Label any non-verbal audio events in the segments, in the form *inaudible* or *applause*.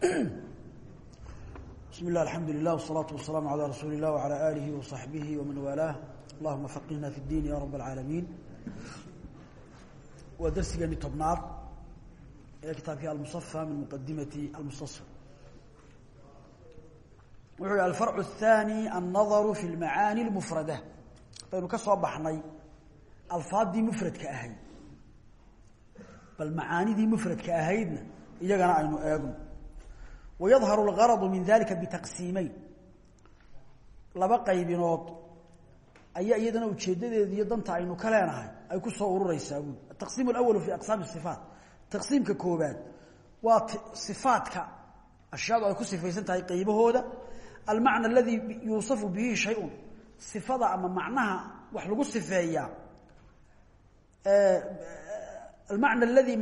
bismi illah alxamdu lilah wasalaatu wasalaamu calaa rasuuli illah wacalaa aalihi wa saxbihi waman waalaah allahuma faqihna fi ddiin ya rab alcaalamiin waa darsigeeni tobnaad ee kitaabkii almusafa min muqadimati almustasfa wuxuu yhi alfarcu athaani annadaru fi lmacaani lmufrada baynu ka soo baxnay alfaaddii mufradka ahayd bal macaanidii mufradka ahaydna iyagana aynu eegno wayadharu algaradu min dalika bitaqsiimeyn laba qaybinood ayaa iyadana ujeedadeeda iyo danta aynu ka leenahay ay ku soo urureysaa buud ataqsiim alawalu fi aqsaam sifaat taqsiimka koobaad waa sifaadka ashyaadu ay ku sifaysan tahay qaybahooda almacna aladii yuusafu bihi shay-un sifada ama macnaha wax lagu sifeeyaa almacna aladii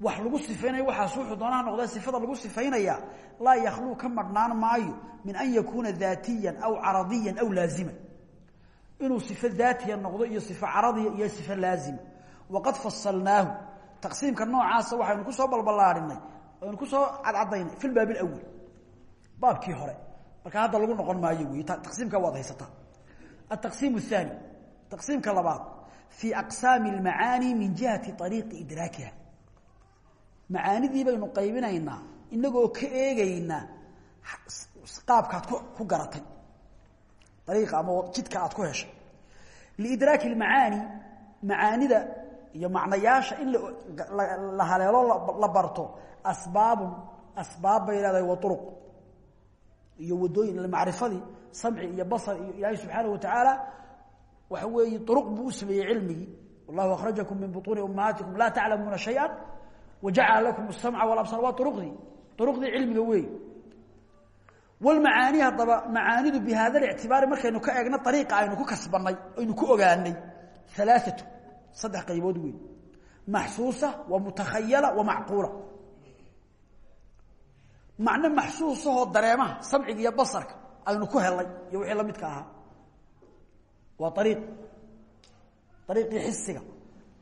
wax lagu sifaynaya waxaas wuxuu doona ha noqdee sifada lagu sifaynaya laa yakhluu ka marhnaan maayo min an yakuuna daatiyan aw caradiyan aw laaziman inuu sifo daatiya noqdo iyo sifo caradiya iyo sifo laazima. Waqad fasalnaahu taqsiimka noocaasa waxaynu ku soo balballaarinay aynu ku soo cadcadaynay fi lbaab alawal baabkii hore. Marka hadda lagu noqon maayo wey taqsiimka waad haysataa ataqsiim ahaani taqsiimka labaad fii aqsaami almacaani min jihati ariiqi idraakiha macaanidii baynu qaybinaynaa inagoo ka eegaynaa qaabkaad ku garatay. Ariiqa ama jidka aad ku heshay. Liidraaki lmacaani macaanida iyo macnayaasha in la haleelo la barto asbaabun asbaab bay wa uruq iyo wadooyin macrifadii samci iyo basar iyo ilaahay subxaanahu watacaala waxa weeye uruq buu u sameeyey wallahu akhrajakum min butuuni ummahaatikum laa taclamuuna shaya wajacala lakum samca walabsar waa uruqdii uruqdii cilmiga wey wlmacaani haddaba macaanidu bi hada lictibaari markaynu ka eegna ariiqa aynu ku kasbanay aynu ku ogaanay alaaatu saddex qaybood wey maxsuusa wa mutakhayala wa macquula macno maxsuusahoo dareemaha samciga iyo basarka aynu ku helnay iyo wixii lamidka ahaa waa ariiq ariiqii xisiga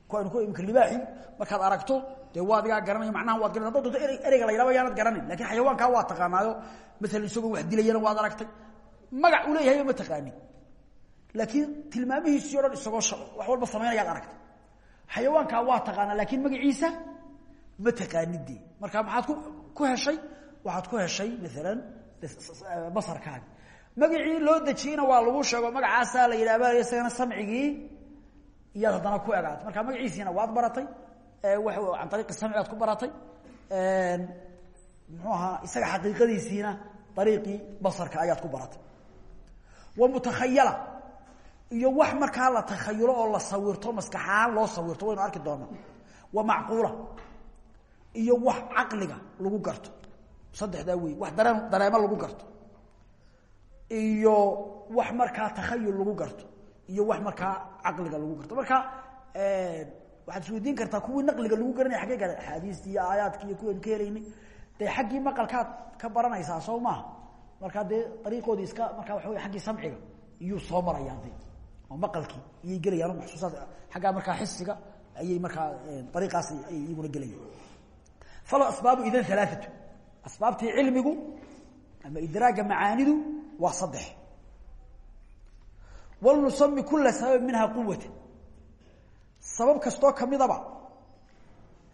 ku aynu ku imka libaaxi markaad aragto de iga garanay macnaha waad garanay dadku ereyga la yiraahdo yaanad garanay laakiin xayawaanka waa taqaanaayo mesela isagoo wax dilayana waad aragtay. Magac uu leeyahay ma taqaanin laakiin tilmaamihiisii oo dhan isagoo wax walba sameynaya aad aragtay. Xayawaanka waa taqaanaa laakiin magaciisa ma taqaanidii. Marka maxaad ku ku heshay? Waxaad ku heshay mesela basarkaaga. Magacii loo dajiyeyna waa lagu sheego magacaasa la yiraahdo isagana samcigii. Iyo hadana ku egaatay. Marka magaciisina waad baratay Eh, wa an ariiqi samci aad ku baratay. Mxuu ahaa isaga xaqiiqadiisiina ariiqii basarka ayaad ku baratay. Wa mutakayala iyo wax markaa la takhayulo oo la sawirto maskaxahaan loo sawirto waynu arki doonaa. Wa macquula iyo wax caqliga lagu garto. Saddexdaa wey wax dareen dareemo lagu garto. Iyo wax markaa takhayul lagu garto iyo wax markaa caqliga lagu garto. Marka waxaad isweydiin kartaa kuwii naqliga lagu garanaya xaggee gale. Axaadiistii iyo aayaadkii iyo kuwaynu ka helaynay. Dee xaggii maqalkaad ka baranaysaa soo maaha markaa dee dariiqoodii iska markaa waxa wey xaggii samciga iyuu soo marayaan oo maqalkii iyay gelayaan maxsuusaad xaggaa markaa xisiga ayay markaa dariiqaas ay iyaguna gelayaan. Falo asbaabu idan alaaatu asbaabtii cilmigu ama idraaga macaanidu waa saddex. Walnusami kula sabab minha quwata sabab kasto kamidaba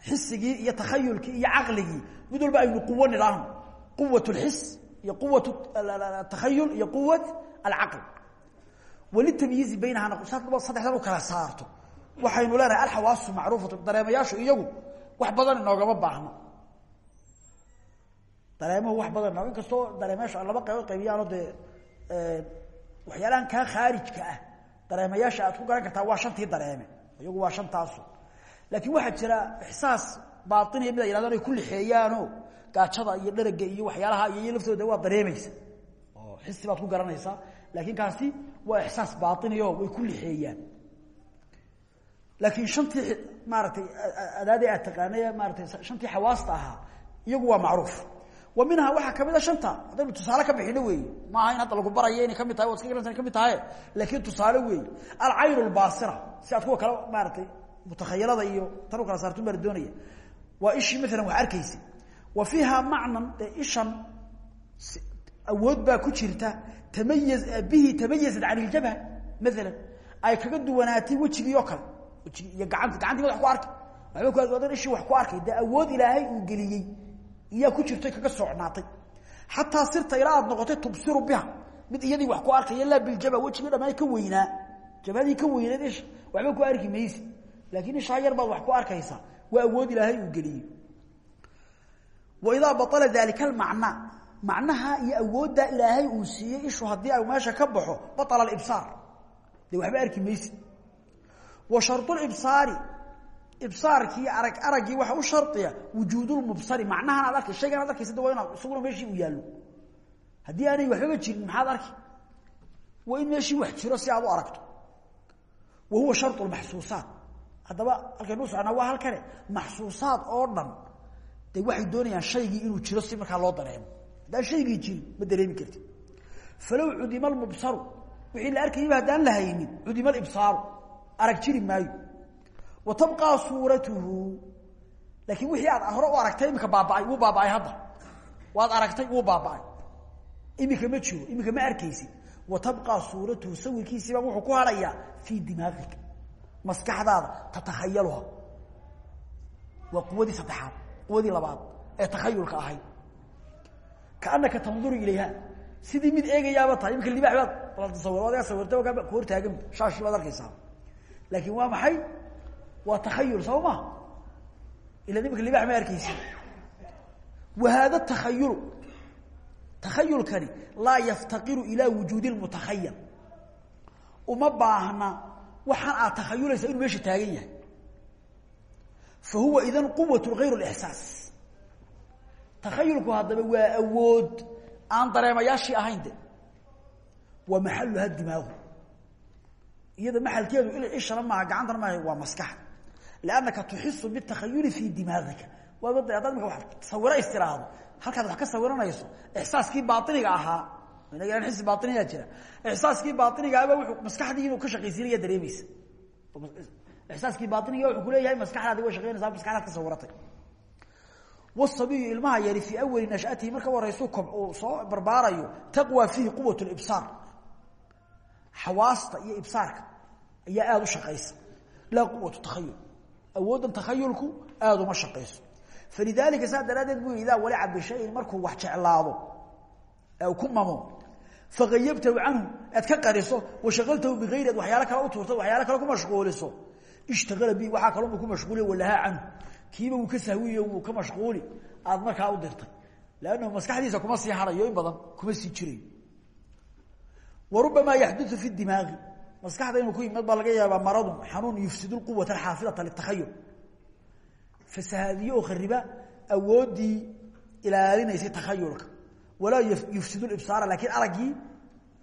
xisigii iyo takhayulkii iyo aqligii mid walba aynu quwo nidhaahno quwat alhis iyo quwat takhayul iyo quwat alaql walitamyiz baynaha naqshaad saddexdan u kala saarto. Waxaynu leenahay alxawaasu macruufatu dareemayaashu iyagu wax badan inoogama baahno. Dareemuhu wax badan in kastoo dareemayaashu laba qaybood qaybiyaanoo dee waxyaalahan kaa khaarijka ah. Dareemayaasha aad ku garan kartaa waa shantii dareeme iyagu waa shantaasu. Laakiin waxaa jira ixsaas baatiniya mid ay yidhahdaan ay ku lixeeyaanoo gaajada iyo dharaga iyo waxyaalaha iyo laftooda waa dareemaysa. Oo xisi baad ku garanaysaa. Laakiin kaasi waa ixsaas baatiniyo way ku lixeeyaan. Laakiin shantii maaragtay adaadii aad taqaanay maaratay shantii xawaasta ahaa iyagu waa macruuf wa minhaa waxaa ka mid a shanta. Haddaynu tusaale ka bixino weeye maaha in hadda lagu barayo inay ka mid tahay waad iska garanaysa ka mid tahay. Laakiin tusaale weeye alcayn lbaasira si aad kuwa kale maaratay mutakhayalada iyo tan u kala saartun baa doonaya waa ishii maalan wax arkaysa. Wa fiihaa macnan dee ishan awood baa ku jirta tamayaz bihi tamayazat can iljabha maalan ay kaga duwanaatay wejigii oo kale. Wejigii iyo gacanta gacantii madax ku arkay. Waxba ku wadan ishii wax ku arkay dee awood ilaahay uu geliyey iyaa ku jirtay kaga socnaatay xataa sirta ilaa aad noqotay tubsiru biha. Mid iyadii wax ku arkaya laa biljabha wejigii dhamaan ka weynaa. Jabhadii ka weyneed isha waxba ku arki maysi laakiin ishaa yar baad wax ku arkaysaa waa awood ilaahay uu geliyey waidaa baala daalika almacnaa macnaha iyo awooddaa ilaahay uu siiyey ishu haddii ay meesha ka baxo baala alibsaar. Dee waxba arki maysid. Wa sharulibsaari ibsaarkii arag araggii waxa u shardiya wujuudulmubsari macnahan aad arkay shaygan ad arkaysa de waa meeshii uu yaallo. Haddii aanay waxbaba jirin maxaad arki? Waa meeshii wax jiro si aad u aragto. Wa huwa sharu maxsuusaat. Haddaba halkaynu socnaa waa halkane maxsuusaad oo dhan de waxay doonayaan shaygii inuu jiro si markaa loo dareemo. Haddaan shaygii jirin ma dareemi karti falow cudima almubsaru wixii la arkayaba haddaan la haynin cudima arag jiri maayo wa tabqaa suuratuhu. Laakiin wixii aad hore u aragtay imika baaba'ay wuu baaba'ay hadda. Waad aragtay wuu baaba'ay. Imika ma jiro imika ma arkaysid wa tabqaa suuratuhu sawirkiisiibaa wuxuu ku hadhayaa fii dimaaqika maskaxdaada tatakhayaluha waa quwadii saddexaad quwadii labaad ee takhayulka ahayd kaanaka tanduru ilayha. Sidii mid eegayaaba tahay imika libaax baad tasawir adiga sawirta ogaa ku hortaagan shaashii baad arkaysaa. Laakiin waa maxay waa takhayul soo ma? Ila imika libaax ma arkaysi wa haada takhayulu takhayulkani laa yaftaqiru ilaa wujuudi lmutakhayal uma baahna waxaan aad takhayulaysa inuu meesha taagan yahay. Fa huwa idan quwat gayr lixsaas takhayulku haddaba waa awood aan dareemayaashii ahayn de. Wa maxaluha dimaagu. Iyada maxalkeedu ishana maaha gacantana maaha waa maskaxa liannaka tuxisu bitakhayuli fii dimaagika waaba haddaad imika wa sawiro istiraahdo halkaad wax ka sawiranayso ixsaaskii baainiga ahaa inaga xisi baainiyaa jira ixsaaskii baainigaaba wuuu maskaxdii inuu ka shaqaysiinaya dareemaysa ixsaaskii baainiga wuxuu kuleeyahay maskaxdaadi way shaqeynaysaa maskaxdaad ka sawiratay wasabiyu ilmaha yari fii awali nashatihi marka horeysu kob soo barbaarayo taqwa fiihi quwat libsaar xawaasta iyo ibsaarka ayaa aada u shaqaysa laa quwatu takhayul awooddan takhayulku aada uma shaqayso. Falidaalika saa daraaddeed buu idaa walica bishayin markuu wax jeclaado ee ku mamo faayabtahu canhu aad ka qariso washaqaltahu biayri ad waxyaalo kale u tuurto waxyaalo kale ku mashquuliso. Ishtagala bi waxaa kalonbu ku mashquuliya walahaa canhu. Kiiba wuu ka sahwiyo wuu ka mashquuli aad markaa u dirtay. Lannahu maskaxdiisa kuma sii harayo in badan kuma sii jirayo wa rubamaa yaxduu fi dimaaqi maskaxda inuu ku yimid baa laga yaabaa maradun xanuun yufsid quwata xaafidata litakayul fasahaadiye oo khariba awoodii ilaalinaysay takhayulka walaa yufsid ibsaara laakiin araggii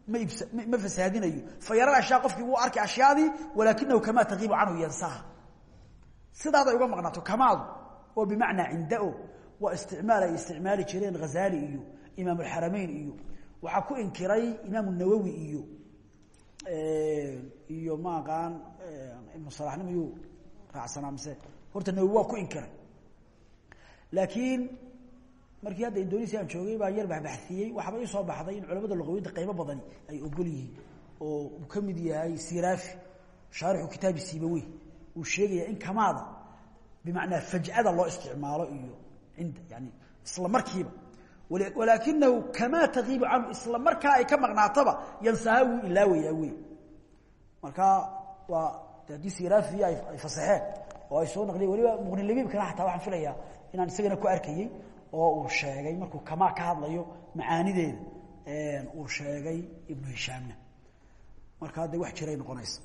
ma ma fasahaadinayo fa yara ashyaa qofkii wuu arkay ashyaadii walaakinahu kamaa taqiibu canhu yansaha. Sidaaday uga maqnaato kamaadu oo bimacnaa cindao waa isticmaal ay isticmaali jireen ghazaali iyo imaam alxarameyn iyo waxaa ku inkiray imaam nawowi iyo iyo maaqaan ibnu salaxnimo yuu raacsanaa mise horta nawowi waa ku inkiray laakiin markii hadda indonesia aan joogay baa yar baxbaxiyey waxaaba ii soo baxday in culamada luqawiinta qaybo badani ay ogol yihiin oo uu ka mid yahay siraafi shaarixu kitaabi sibawey uu sheegaya in kamaada bimacnaa fajcada loo isticmaalo iyo inda yani isla markiiba walaakinahu kamaa taqiibu canhu isla markaa ay ka maqnaataba yansaha wuu ilaawayaa wey marka waa haddii siraafi ay fasaxeen oo ay soo naqliyen waliba muqnilabiibkana xataa waxaan filayaa inaan isagana ku arkayey oo uu sheegay markuu kamaa ka hadlayo macaanideeda uu sheegay ibnu hishaamna. Markaa de wax jiray noqonaysa.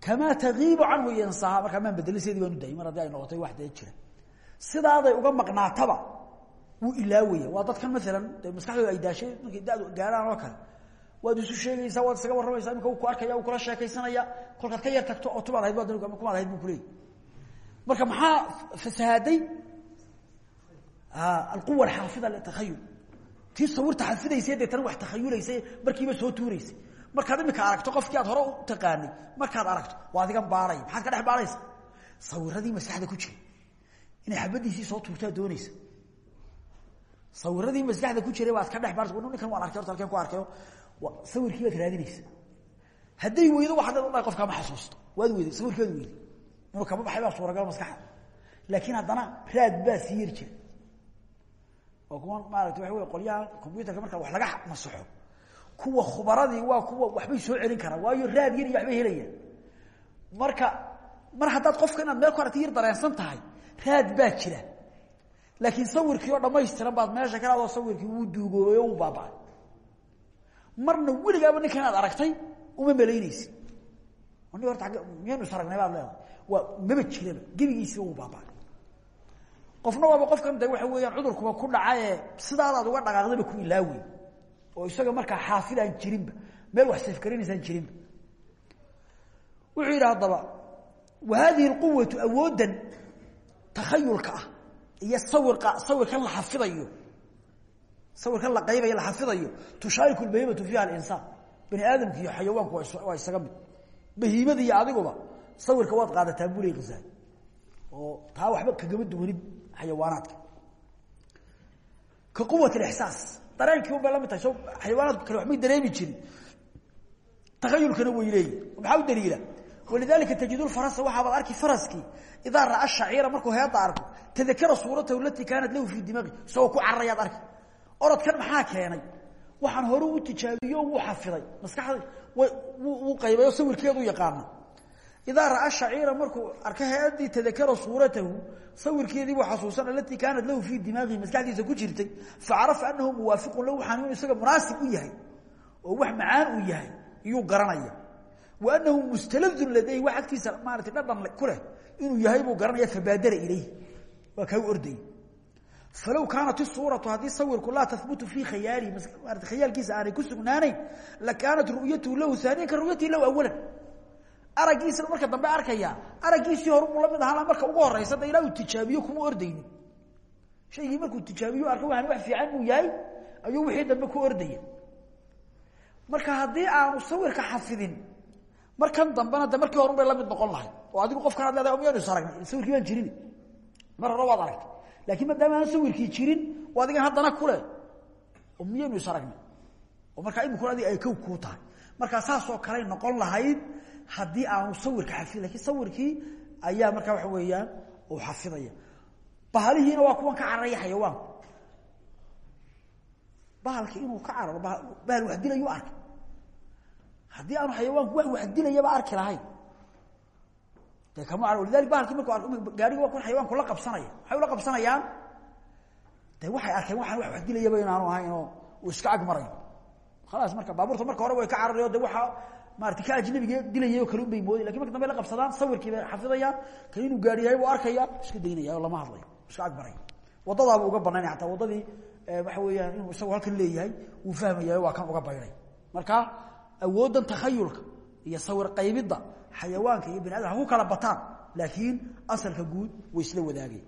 Kamaa tagiibu canhu yansaha. Markaa maan bedeliseedii baan u dayay mar haddii ay noqotay wax dee jira. Sidaaday uga maqnaataba wuu ilaawaya. Waa dadkan maalan de ay daashay markay dadu gaaraan oo kale. Waad isu sheegaysaa waad isaga warramaysaa imika ku arkaya kula sheekaysanaya. Kolkaad ka yar tagto oo tubaad ahayd ba kumaad ahayd buu kuleeyay marka maxaa fasahaaday alquwa alxaafida litakhayul tii sawirta xafidaysay deetana wax takhayulaysay markiiba soo tuuraysay. Markaad imika aragto qofkii aad hore u taqaanay markaad aragto waa adigan baaraya. Maxaad ka dhex baaraysa sawiradii maskaxda ku jira inay xabadiisii soo tuurtaa doonaysa sawiradii maskaxda ku jiray baad ka dhex baarta ninkan waan arkay horta ku arkayo. Sawirkii baad raadinaysa. Hadday weydo waxaad leedahay qofkaa ma xasuusto. Waad weyday sawirkeedu weyday. Inuu kaba baxay baa suuragal maskaxda. Laakiin haddana raad baa sii yar waa kuwan maarata waxa wey qolyaha combyuterka marka wax laga masaxo. Kuwa khubaradii waa kuwa waxbay soo celin karaan. Waayo raad yar iyo waxbay helayaan. Marka mar haddaad qofka meel ku aragta yar dareensan tahay raad baa jira laakiin sawirkii oo dhamaystiran baad meesha ka adoo sawirkii wuu duugoobay o uu baaba'ay. Marna weligaaba ninka inaad aragtay uma malaynaysi. Ni horta miyaynu is aragnay baad leedahay. Waa maba jiraba gebigiisiba uu baaba'ay. Qofna waaba qofkan de waxa weeyaan cudurkuba ku dhacaye sidaadaad uga dhaqaaqdaba ku ilaawey oo isaga markaa xaafid aan jirinba meel wax safgaranaysaan jirinba. Wuxuu yidhi haddaba wa takhayulka ah iyo sawira sawirkan la xafidayo. Sawirkan la qaybayo la xafidayo. Tushaariku bahimatu fiiha alinsaan. Bani aadamka iyo xayawaanku waa isaga mid. Bahiimada iyo adiguba sawirka waad qaadataa bule khasaali oo taa waxba kagama duwanid xayawaanaadka. Ka quwat اlixsaas dareenkii un bay la mid tahay so xayawaanaadku kale waxbay dareemi jirin. Takhayulkana way leeyihiin maxaa u daliila walidalika tajid lfarasa waxaabaad arki faraskii idaa ra'a shaciira markuu heedda arko tadakara suuratahu alatii kaanat lahu fii dimaqi isagoo ku cararayaad arki orodkan maxaa keenay waxaan hore u tijaabiyo wuu xafiday maskaxda wuu qaybayo sawirkeedu yaqaana idaa ra'a shaciira markuu arka heeddii tadakara suuratahu sawirkeediibuu xasuusan alatii kaanat lahu fii dimaaqihi maskaxdiisa ku jirtay facarafa anahu muwaafiqun lahu waxaan inuu isaga munaasib u yahay oo wax macaan uu yahay iyuu garanaya anahu mustaladun ladayhi wax agtiisa maarata dhadhan ku leh. Inuu yahay buu garanaya fabaadara ilayh waa kaa u ordayy falow kaanat isuuratu haddii sawirku laa tahbutu fii khayaalihi maarata khayaalkiisa aanay ku sugnaanayn lakaanat ru'yatuhu lahu haaniyan ka ru'yatihi lahu awalan araggiisana marka dambe arkaya araggiisii hore buu la mid ahaa marka ugu horeysa da ilaa uu tijaabiyo kuma ordaynin shaygii markuu tijaabiyo arka waxaan wax fiican uu yahay ayuu wixii dambe ku ordaya marka haddii aanu sawirka xafidin markan dambena de markii horun bay noqon lahay oo adigu qofkan ad leedahay miyaynu is sawirkii baan jirin. Mar hore waad laakiin maadaama aan sawirkii jirin oo adigan haddana kule oo miyaynu is oo markaa imikuna adig ay kow kuu tahay. Markaa saasoo kaley noqon lahayd haddii aanu sawirka xafid lakiin sawirkii ayaa markaa waxa weeyaan uu xafidaya. Bahalihiina waa kuwan ka cararaya xayawaanku bahalki inuu ka cararo bahal wax dilayu arkay haddii aanu xayawaanku wax wax dilayaba arki lahayn. De kama lidalik bahalkii markuu arko gaariga waa kuwan xayawaanku la qabsanaya. Maxay ula qabsanayaan? De waxay arkeen waxaan wax wax dilayaba inaanu ahayn oo uu iska ag marayo. Khalaas marka baabuurta marka hore way ka cararayo de waxa maarata ka ajnabiga dilayay oo kale un bay mooday. Lakin marka dambe la qabsadaan sawirkii bay xafidayaan. Kan inuu gaari yahay buu arkaya iska daynaya oo lama hadlayo iska ag maraya waddadaaba uga banaynaya hataa waddadii waxa weeyaan inuu isagu halkan leeyahay wuu fahmayayo waa kan uga bayday marka awooddan takhayulka iyo sawir qaybidda xayawaanka iyo bani adam kala bataan laakiin asalka guud way isla wadaageen.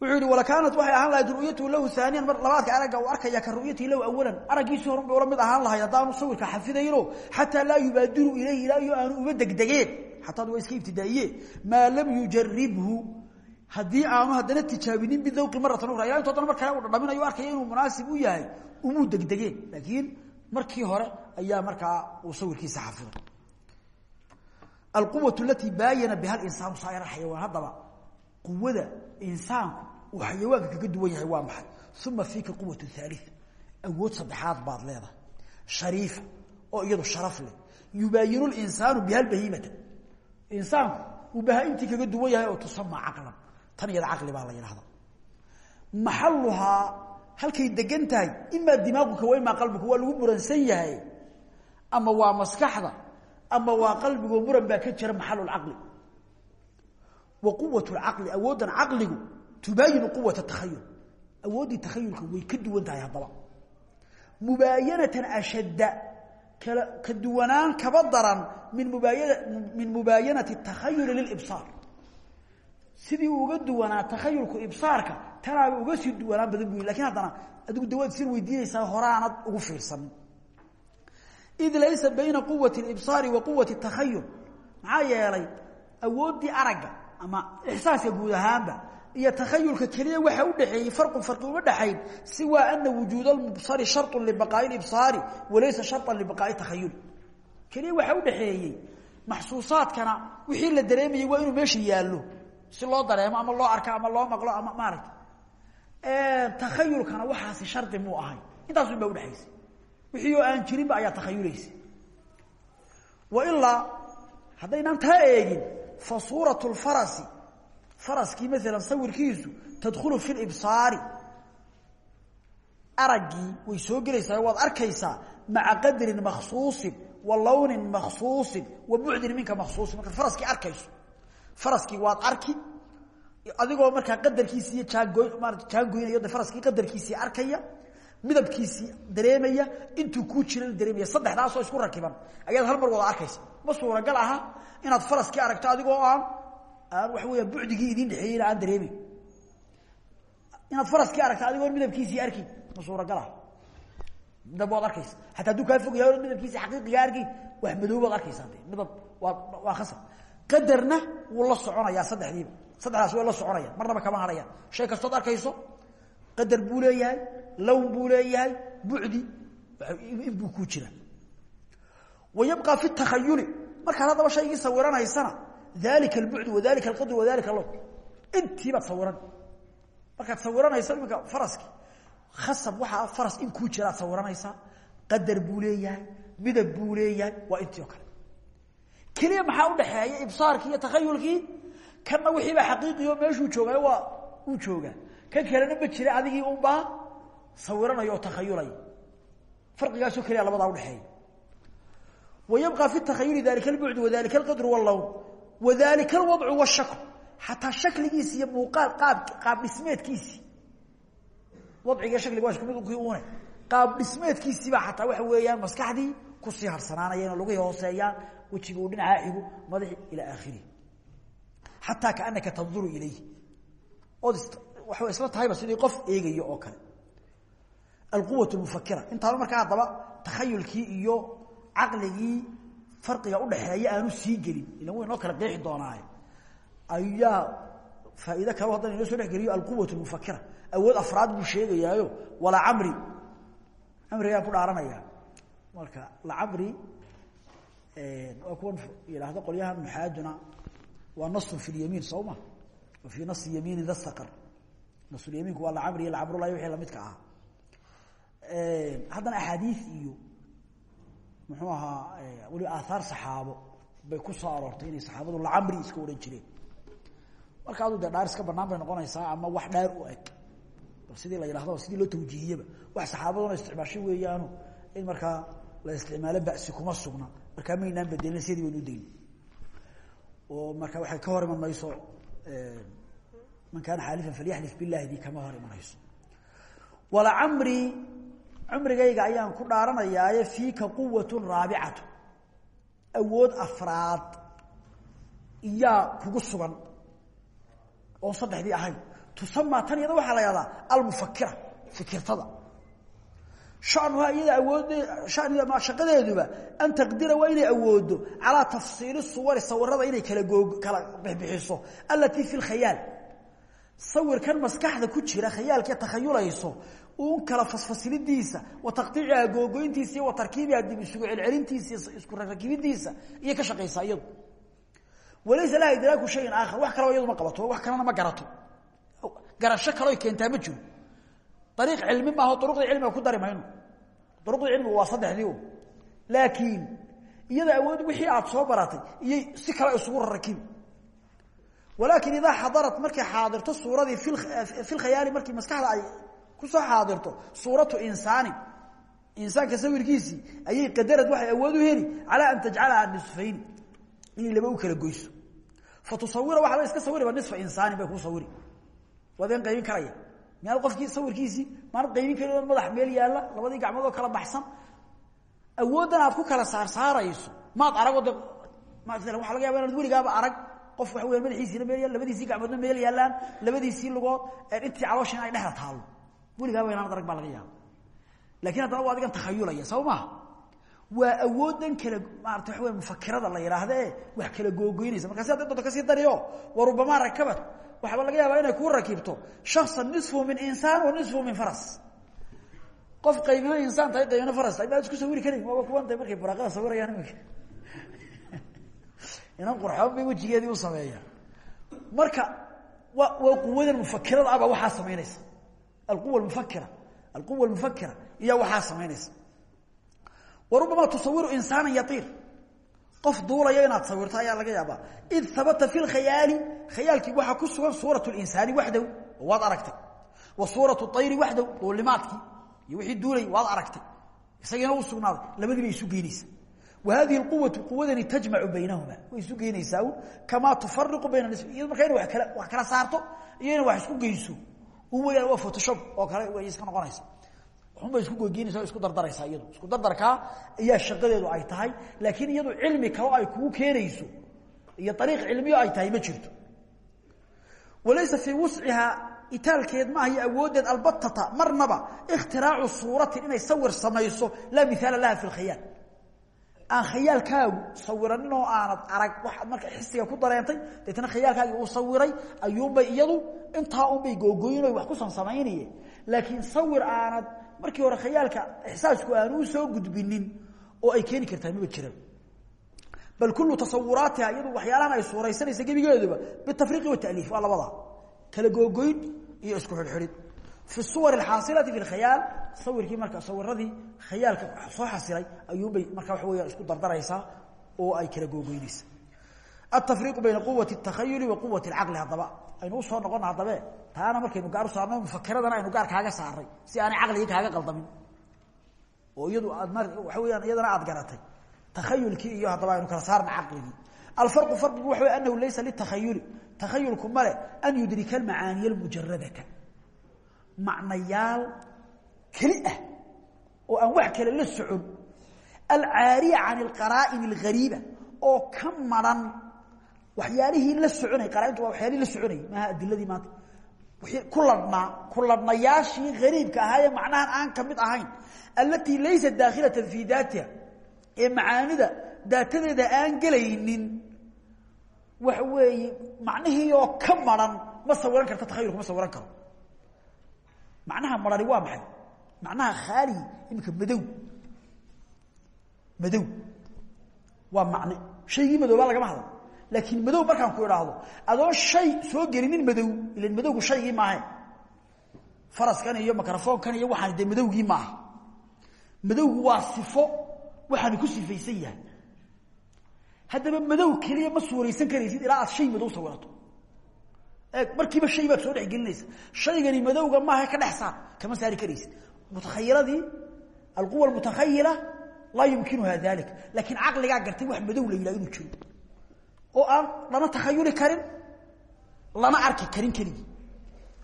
Wuxuu yihi walakaanat waxay ahaan lahayd ru'yatuhu lahu aaniyan mar labaadka aragga uu arkaya ka ru'yatihi lahu awalan. Araggiisii horun bay mid ahaan lahayd haddaanu sawirka xafidayno xataa laa yubaadiru ilayhi ilaa iyo aanu uba degdegeen. Xataad waa iska ibtidaa'iye maa lam yujaribhu haddii aanu haddana tijaabinin bidawqi maratan ukhra ila into haddana mar kale uu dhadhaminayo arkaya inuu munaasib u yahay umuu degdegeen. Laakiin markii hore ayaa markaa uu sawirkiisa xafiday alquwatu alatii baayana biha linsaanu saa'ir xayawaan. Haddaba quwada insaanku uu xayawaanka kaga duwan yahay waa maxay? Uma fiika quwat haalia awood saddexaad baad leedahay. Shariifa oo iyadu sharaf leh. Yubaayinu linsaanu biha bahiimata. Insaanku uu bahaaimtii kaga duwan yahay oo tusama caqlan tan iyada caqli baa la yidhahda maxaluhaa halkay degan tahay imaa dimaaquka wa imaa qalbiga waa lagu muransan yahay ama waa maskaxda ama waa qalbigoo muran baa ka jira maxalulcaqli wa quwat lcaqli awooddan caqligu tubaayinu quwata takhayul awooddii takhayulka way ka duwan tahay haddaba. Mubaayanatan ashadda ka duwanaan kaba daran min mubaaya min mubaayanati takhayuli lilibsaar sidii uga duwanaa takhayulku ibsaarka tanaaba uga sii duwanaan badan bu laakiin haddana adigu dawaad sir weydiinaysaa horaanad ugu fiirsanin id laysa bayna quwati libsaari wa quwati takhayul maxaa yeelay awooddii aragga ama ixsaaska guud ahaanba iyo takhayulka keliya waxa u dhaxeeyey farqu farqi uma dhaxayn siwa ana wujuud almubsari sharطu libaqaa'i ibsaari walaysa sharطa libaqaa'i takhayuli keliya waxa u dhaxeeyey maxsuusaadkana wixii la dareemayey waa inuu meesha yaallo. Si loo dareemo ama loo arko ama loo maqlo ama maaragta takhayulkana waxaasi shardi muu ahay. Intaasun baa udhexaysay wixii oo aan jirinba ayaa takhayulaysa wailaa haddaynaan taa eegin fa suurat lfarasi faraskii maalan sawirkiisu tadkhulu fi libsaari araggii way soo gelaysaa waad arkaysaa maca qadrin makhsuusin wa lawnin makhsuusin wa bucdin minka makhsuusin. Markaad faraskii arkayso faraskii arki adigoo markaa qadarkiisi iyo jaangooy maarata jaangoynayo de faraskii qadarkiisii arkaya midabkiisii dareemaya intuu kuu jirana dareemaya saddexdaasoo isku rakiban. Ayaad hal mar wada arkaysa. Ma suuragal aha inaad faraskii aragto adigoo aan aan waxa weya idin dhexeeyeyna aan dareemeyn inaad faraskii aragto adigoon midabkiisii arkin ma suuragal aha. Midab waad arkaysa. Hataa hadduu kaa fogyahay o midabkiisi xaqiiqiga arkin wax madow baad arkaysaa de midab waa khasab. Qadarna wuu la soconayaa saddexdiiba saddexdaas way la soconayaan marnaba kama hadhayaan shay kastood arkayso qadar buu leeyahay lown buu leeyahay bucdi in buu ku jira. Wa yabqa fi takhayuli markaad haddaba shaygii sawiranaysana dalika albucdu wadalika alqadru wadalika lown intiibaad sawiran. Markaad sawiranaysa iminka faraskii khasab waxaa faras in kuu jiraad sawiranaysaa qadar buu leeyahay midab buu leeyahay waa intii oo kale. Keliya maxaa udhaxeeya ibsaarkii iyo kanna wixiiba xaqiiqiyo meeshuu joogay waa uu joogaa. Kan kalena ma jira adigii unbaa sawiranaya oo takhayulaya farqigaasoo keliya labadaa udhexeeya wa yabqa fi takhayuli dalika albucdu wadalika alqadru wاllawn wadalika alwadcu washakl xataa shakligiisi iyo muuqaal qaab qaab dhismeedkiisii wadciga shakliga waa isku mid kii une qaab dhismeedkiisiibaa xataa waxa weeyaan maskaxdii ku sii harsanaanayeen oo lugihii hooseeyaan. Wejiga uu dhinacaa xigo madaxi ilaa aakhirihi xataa kaanaka tanduru ilayhi ood waxay isla tahayba sidii qof eegayo oo kale. Alquwat lmufakira intaanu markaa haddaba takhayulkii iyo caqligii farqiga udhaxeeya aanu sii gelin. Ilan way noo kala qeexi doonaaye. Ayaa faa'iide kaleo haddana inoo soo dhex geliyo alquwat lmufakira awood afraad buu sheegayaayo. Walacamri camrigaan ku dhaaranayaa. Marka lacamri waa kuwan yidhaahdo qolyahan muxaaduna waa nasun fi lyamiin soo ma? Wa fii nasi yamiinin dastaqar nasulyamiinku waa lacamri iyo lacamrulahi wixii lamidka ahaa. Haddana axaadiis iyo muxuu ahaa weliba aathaar saxaabo bay ku soo aroortay inay saxaabadu lacamri iska odhan jireen. Marka adu dee dhaar iska banaan bay noqonaysaa ama wax dhaar u eg. Bal sidii la yidhahdo sidii loo tawjiihiyaba. Wax saxaabaduna isticmaasho weeyaano in markaa la isticmaalo basi kuma sugna. Markaa maynaan bedelin sidii baynu udegni oo marka waxay ka hor iman man kaana xaalifan falyaxlif billahi dii kama hor imanayso walacamri cumrigayga ayaan ku dhaaranayaaye fiika quwatun raabicatu. Awood afraad iyaa kugu sugan oon saddexdii ahayn. Tusamaa tan iyada waxaa la yahdaa almufakira fikirtada hanuhaa iyada awood haniga shaqadeeduba an taqdira waa inay awoodo calaa tafsiili suwari sawirada inay kala goo kala bixbixiso alatii fi lkhayaal sawirkan maskaxda ku jira khayaalkee takhayulayso uun kala fasfasilidiisa wa taqtiiciha googoyntiisa iyo wa tarkiibiha dib isugu celcelintiisa isku rakibidiisa iyo ka shaqaysa iyadu. Walaysa laha idraaku shayin aakhar wax kaleo iyadu ma qabato wax kalena ma garato. Garasho ma ariiq cilmi maaho duruqdii cilmiga ku dari mayno duruqdii cilmigu waa saddexdii laakiin iyada awood wixii aad soo baratay iyay si kale isugu rarakibi walaakin idaa xadarat markay xaadirto suuradii fi lkhayaali markii maskaxda ay ku soo xaadirto suuratu insaanin insaanka sawirkiisii ayay qadarad waxay awood u heli calaa an tajcalaha nisfayni inay laba u kala goyso fa tusawira waxaba iska sawiriba nisfa insaanin bay kuu sawiri waadeen qaybin karaya miyaad qofkii sawirkiisii maanad qaybin karin madax meel yaalla labadii gacmood oo kala baxsan. Awooddan aad ku kala saarsaarayso. Maad arago de maala waxa laga yaba inaad weligaaba arag qof waxa weya madaxiisiina meel yaal labadiisii gacmoodna meel yaallaan labadiisii lugood intii calooshiina ay dhexda taallo. Weligaaba inaanad arag baa laga yaaba laakiin haddana waa adigan takhayulaya saba maaha? Waa awoodan kala maarata waxa wey mufakirada la yidhaahda ee wax kala googoynaysa markaasi hadday doonto ka sii dariyo wa rubamaa rakabat waxaaba laga yaabaa inay kuu rakibto shaksan nisfu min insaan wa nisfu min faras. Qof qaybina insaan tahay qaybina faras. Tahay maad isku sawiri karin. Waaba kuwan tahay markay buraaqada sawirayaan imika *laughs* inan qurxoon bay wejigeedii u sameeyaan. Marka wa waa quwadan mufakirada aba waxaa samaynaysa. Alquwa mufakira alquwa almufakira iya waxaa samaynaysa. Wa rubamaa tusawiru insaana yaiir qof duulaya inaad sawirto ayaa laga yaabaa. Id habata fi lkhayaali khayaalkii waxaa ku sugan suurat linsaani waxdow waad aragtay. Wa suuratu ayri waxdow duulimaadkii iyo wixii duulay waad aragtay. Isagiina u sugnaaday labadii bay isu geynaysa wa hadihi quwatu quwadani tajmacu baynahuma. Way isu geynaysaa kamaa tufariqu bayna markaa ina wax kala saarto iyo ina wax isku geyso. Un weyaan waa photoshop oo kale way iska noqonaysa waxunbay isku goygeynaysa isku dardaraysaa iyadu. Isku dardarkaa ayaa shaqadeedu ay tahay laakiin iyadu cilmi kalo ay kugu keenayso iyo ariiq cilmiyo ay tahay ma jirto. Walaysa fii wuscihaa itaalkeed maaha iyo awooddeed albatata marnaba ikhtiraacu suuratin inay sawir samayso laa miaala laha fi lkhayaal aan khayaalkaagu sawiranin oo aanad arag waxaad marka xisiga ku dareentay deetna khayaalkaagii uu sawiray ayuunbay iyadu intaa unbay googoyino wax kusan samaynaye laakiin sawir aanad markii hore khayaalka ixsaasku aanu u soo gudbinin oo ay keeni kartaa maba jiraan bal kullu tasawuraatiha iyadu waxyaalahan ay suuraysanaysa gebigeeduba bitafriiqi wataliif waa labadaa kala googoyn iyo isku xidhxidhin fi suwar alxaasilati fi lkhayaal sawirkii marka sawiradii khayaalka soo xasilay ayuunbay marka waxa weya isku dardaraysaa oo ay kala googoynaysa altafriiqu bayna quwati اtakhayuli wa quwati اlcaqli haddaba aynu u soo noqona haddabe taana markaynu gaar u saarno mufakiradana aynu gaar kaaga saaray si aanay caqligii kaaga qaldamin oo iyadu aad m waxa weyaan iyadana aad garatay takhayulkii iyo haddaba aynu kala saarna caqligii alfarqu farqigu waxa wey anahu laysa litakhayuli takhayulku male an yudrika almacaaniya almujaradata macnayaal keli ah oo aan wax kale la socon alcaariya can alqaraa'in alghariiba oo ka maran waxyaalihii la soconay qaraaintu waa waxyaalihii la soconayay maaha adiladii maanta. Ku ladhnaa ku ladhnayaashii hariibka ahaa ee macnahan aan ka mid ahayn. Allatii laysa daakhilatan fii daatiha. Ee macaanida daatadeeda aan gelaynin. Waxa weeye macnihii oo ka maran ma sawiran karta takhayulka ma sawiran karo. Macnaha marani waa maxay? Macnaha khaali imika madow. Madow. Waa macne shaygii madoobaa lagama hadlo laakiin madow markaan ku idhaahdo adoo shay soo gelinin madow ilan madowgu shaygii maahe faraskan iyo microfoonkan iyo waxaan dee madowgii maaha. Madowgu waa sifo waxaanu ku sifaysan yahay. Haddaba madow keliya ma suuraysan karaysid ilaa aad shay madow sawirato. Eeg markiiba shay baad soo dhex gelinaysa. Shaygani madowga maaha ka dhex saar kama saari karaysid. Mutakhayiladii alquwa almutakhayila laa yumkinuha dalik laakiin caqligaa gartay wax madow la yidhaha inuu jiro oo aan lana takhayuli karin lana arki karin keligii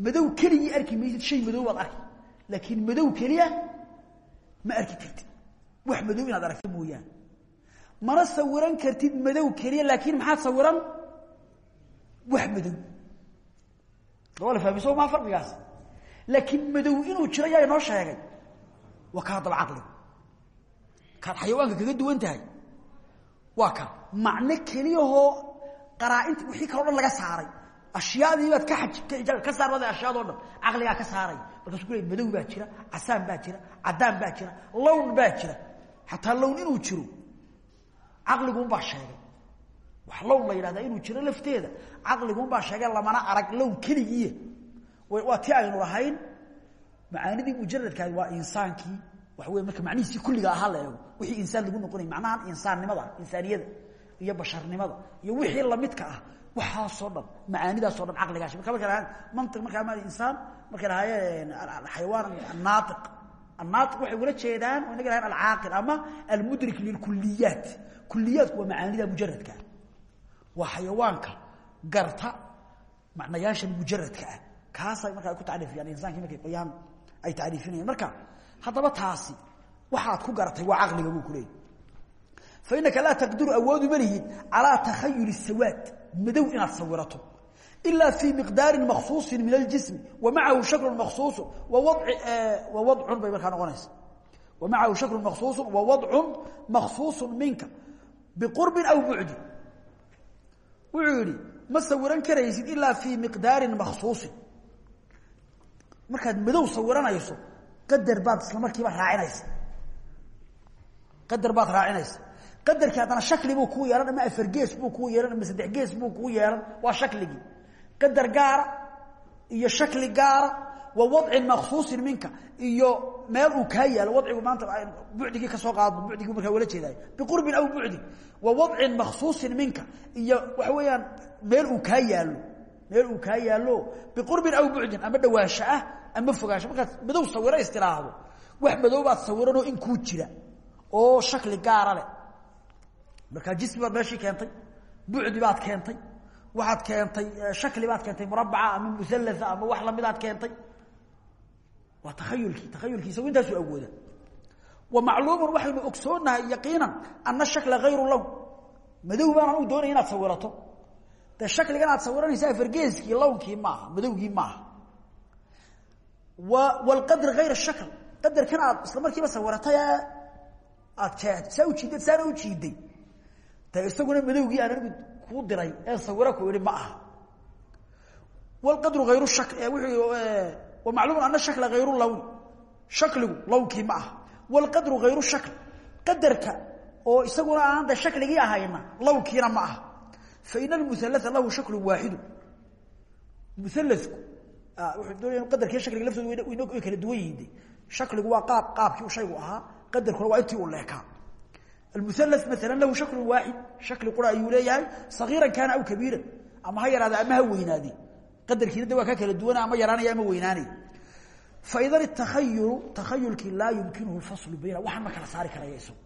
madow keligii arki maysid shay madow baad arki. Laakiin madow keliya ma arki kartid. Wax madow inaad aragta mooyaane. Mana sawiran kartid madow keliya laakiin maxaad sawiran? Wax madow. Waa la fahmay soo maa farqigaas. Laakiin madow inuu jiro yaa inoo sheegay. Waa ka haddaba caqliga kaad xayawaanka kaga duwan tahay. Waa ka macno keliyahoo qaraainta wixii kaloo dhan laga saaray. Ashyaadiibaad ka ka saarada ashyaadoo dhan caqligaa ka saaray. Markaasuu ku le madow baa jira casaan baa jira caddaan baa jira lown baa jira. Xataa lown inuu jiro caqliguunbaa sheegay. Wax lown la yidhahdaa inuu jiro lafteeda caqliguunbaa sheegay lamana arag lown keligiiya waa ti aynu lahayn macaanidii mujaradkaadi waa insaankii waxa wey marka macnihiisii kulliga ahaa la eego. Wixii insaan lagu noqonay macnahan insaannimada insaaniyada iyo basharnimada iyo wixii lamidka ah waxaasoo dhan macaanidaasoo dhan caqligaas marka marka lahaan mantiq markaa ma insaan markay lahaayeen xayawaan annaatiq. Annaatiq waxay ula jeedaan oo inaga lahayn alcaaqil ama almudrik lilkuliyaat kuliyaatku waa macaanida mujaradkaa waa xayawaanka garta macnayaashan mujaradka ah. Kaasay marka ay ku tacriifiyaan markay qoyaan ay tacriifinayaan. Marka haddaba taasi waxaad ku garatay waa caqliga buu ku fainaka laa taqdiru awoodu ma lihid calaa takhayuli sawaad madow inaad sawirato ilaa fii miqdaarin maksuusin min aljismi wa macahu shaklun maksuusu wa wadcun bay markaa noqonaysa wa macahu shaklu maksuusu wa wadcun maksuusu minka biqurbin aw bucdin wuxuu yihi ma sawiran karaysid ilaa fii miqdaarin maksuusin markaad madow sawiranayso qadar baad isla markiiba raacinaysa qadar baad raacinaysa qadarkii haddana shakli buu kuu yeehan ama afar gees buu kuu yeehan ama saddex gees buu kuu yeehan waa shakligii qadar gaara iyo shakli gaara wa wadcin maksuusin minka iyo meel uu kaa yaalo wadcigu maanta bucdigii ka soo qaadno bucdigii markaa wala jeedaay biqurbin aw bucdin wa wadcin maksuusin minka iyo waxa weeyaan meel uu kaa yaalo meel uu kaa yaalo biqurbin aw bucdin ama dhawaansho ah ama fogaansho markaad madow sawiro istiraahdo wax madow baad sawiranoo in kuu jira oo shakli gaara leh markaa jismi baad keentay bucdi baad keentay waxaad keentay shakli baad keentay murabaca ama musalaa ama wax lamidaad keentay. Waa taayulkii taayulkii isagu intaasu awooda wa macluumun waxaynu ogsoonahay yaqiinan ana shakla hayru lawn madow baanaan u doonaya inaad sawirato. Dee shakligan aad sawiranaysa afargeeskii lawnkii maaha madowgii maaha. Wlqadr hayr shakl. Qadarkan aad isla markiiba sawiratay aad jeed saa ujiidad saana ujiiday de isaguna madowgii aan anigu kuu diray ee sawiro ku ihi ma aha. Wlqadru hayru shak wuuu macluumun ana shakla hayru lawni shakligu lawnkii ma aha. Wlqadru hayru shakl qadarka oo isaguna aan de shakligii ahayna lawkiina ma aha. Fain almualaa lahu shaklu waaxidu mualku wuxuu doonaya qadarkii shakliga laftooda way kala duwan yihiin. Shakligu waa qaab qaabkii shaygu ahaa qadarkuna waa intii uu leekaa almuala maala lahu shaklu waaxid shakli qura ayuu leeyahay sagiiran kaana aw kabiiran ama ha yaraada ama ha weynaade qadarkiina de waa ka kala duwana ama yaraanaya ama weynaanaya faidan takhayulu takhayulkii laa yumkinuhu lfaslu bayna waxaan ma kala saari karaya isagu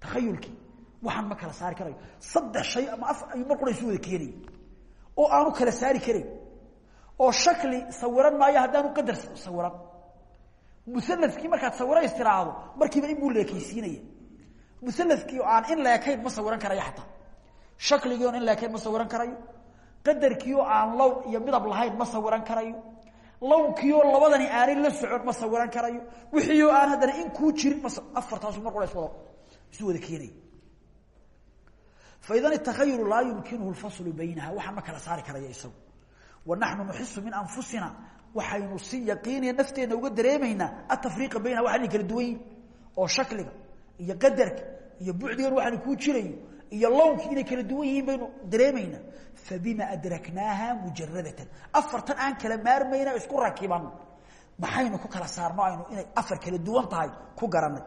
takhayulkii waxaan ma kala saari karayo saddex shay ama afar ayuu mar qura isu wada keenaya oo aanu kala saari karayn oo shakli sawiran maayo haddaanu qadar sawiran musalafkii markaad sawira istiraahdo markiiba in buu leekaysiinaya musalafkii oo aan in leekayn ma sawiran karayo xataa. Shakligii in leekayn ma sawiran karayo. Qadarkii oo aan lown iyo midab lahayn ma sawiran karayo. Lownkii oo labadani aanay la socon ma sawiran karayo. Wixii oo aan haddana in kuu jirin afartaasu mar qura iswada isu wada keenaya faidan itakayulu laa yumkinuhu lfaslu baynaha. Waxaan ma kala saari karaya isagu. Wanaxnu nuxisu min anfusina. Waxaynu si yaqiiniya nafteenna uga dareemaynaa atafriiqa baynaha. Waxaana kala duwan oo shakliga iyo qadarka iyo bucdigan waxaana kuu jirayo iyo lownkii inay kala duwan yihiin baynu dareemaynaa fabima adraknaaha mujaradatan afartan aan kala maarmayna isku rakiban. Maxaynu ku kala saarno aynu inay afar kala duwan tahay ku garanay